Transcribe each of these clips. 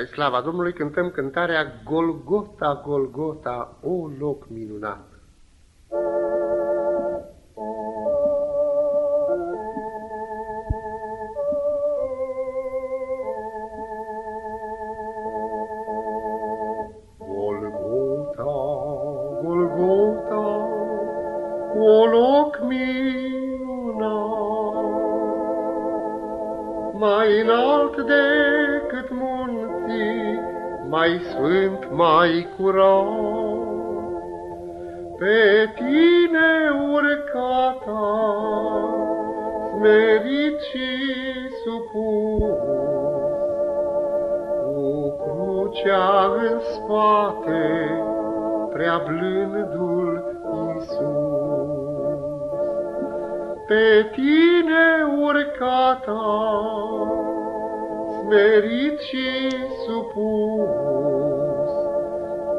Spre slava Domnului cântăm cântarea Golgota, Golgota, o loc minunat. Golgota, Golgota, o loc minunat, mai înalt decât munții, mai sfânt, mai curat. Pe tine urcata, smerit și supus, cu crucea în spate, prea blândul Iisus. Pe tine urcata, smerit și supus,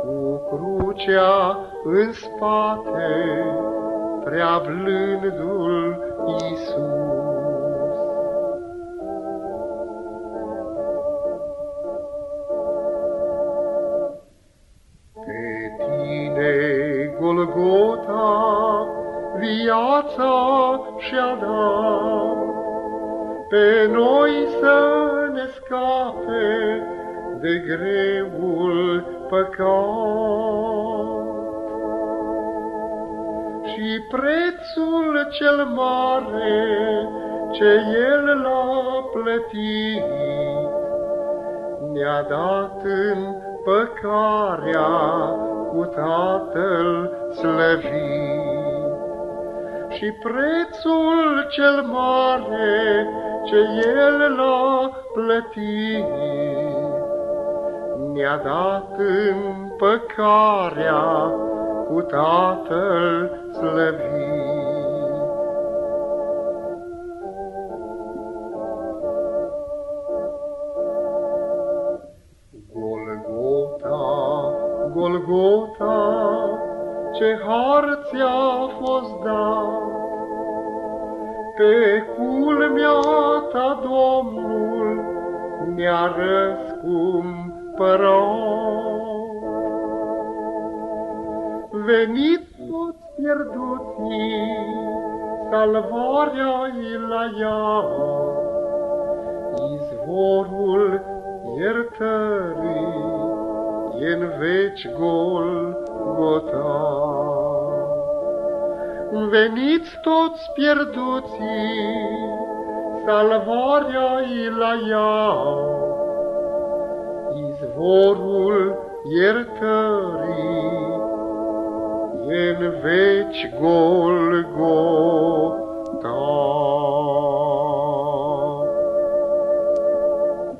cu crucea în spate, prea blândul Iisus. Pe tine, Golgota, viața și-a dat, pe noi să ne scape de greul păcat. Și prețul cel mare ce El l-a plătit, ne-a dat în păcarea cu Tatăl slăvit. Și prețul cel mare ce El l-a plătit, ne-a dat în păcarea cu Tatăl slăvit. Golgota, Golgota, ce har ți-a fost dat, pe culmea ta Domnul ne-a răscumpărat. Venit toți pierduții, salvarea-i la ea, izvorul iertării e în veci gol Veniți toți pierduții, salvarea-i la ea, izvorul iertării e în veci Golgota.